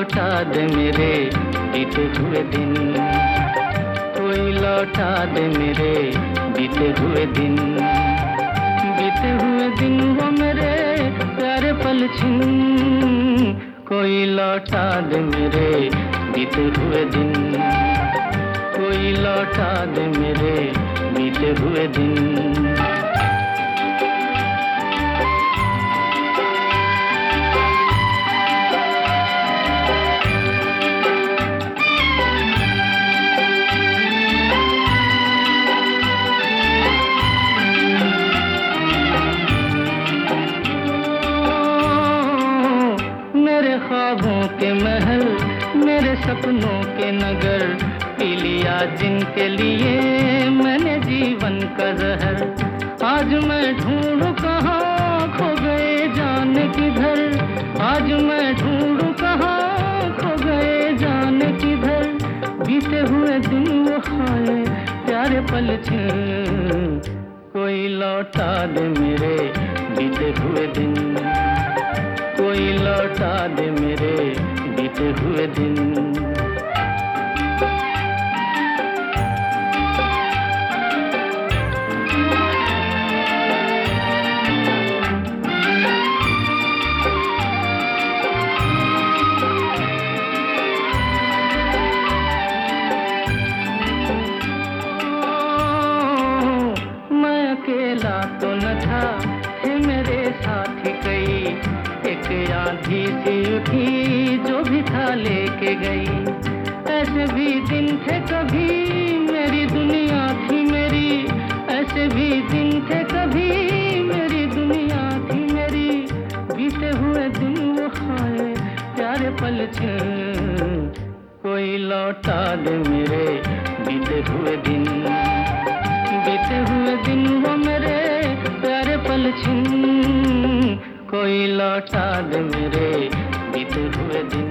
लौटा दे मेरे बीते हुए दिन। कोई लौटा दे मेरे बीते हुए दिन। बीते हुए दिन वो मेरे प्यारे पल छिन। कोई लौटा दे मेरे बीते हुए दिन। कोई लौटा दे मेरे बीते हुए दिन। के महल, मेरे सपनों के नगर, पी लिया जिनके लिए मैंने जीवन का जहर। आज मैं ढूंढूं कहाँ खो गए जान किधर आज मैं ढूंढूं कहाँ खो गए जान किधर बीते हुए दिन वो खाए प्यारे पल कोई लौटा दे मेरे, बीते हुए दिन। कोई लौटा दे मेरे बीते हुए दिन। तो न था मेरे साथी कई। एक आंधी सी गई। ऐसे भी दिन थे कभी, मेरी दुनिया थी मेरी। ऐसे भी दिन थे कभी, मेरी दुनिया थी मेरी। बीते हुए दिन वो खाए, प्यारे पल छिन कोई लौटा दे मेरे, बीते हुए दिन। बीते हुए दिन वो मेरे, प्यारे पल छिन कोई लौटा दे मेरे, बीते हुए दिन।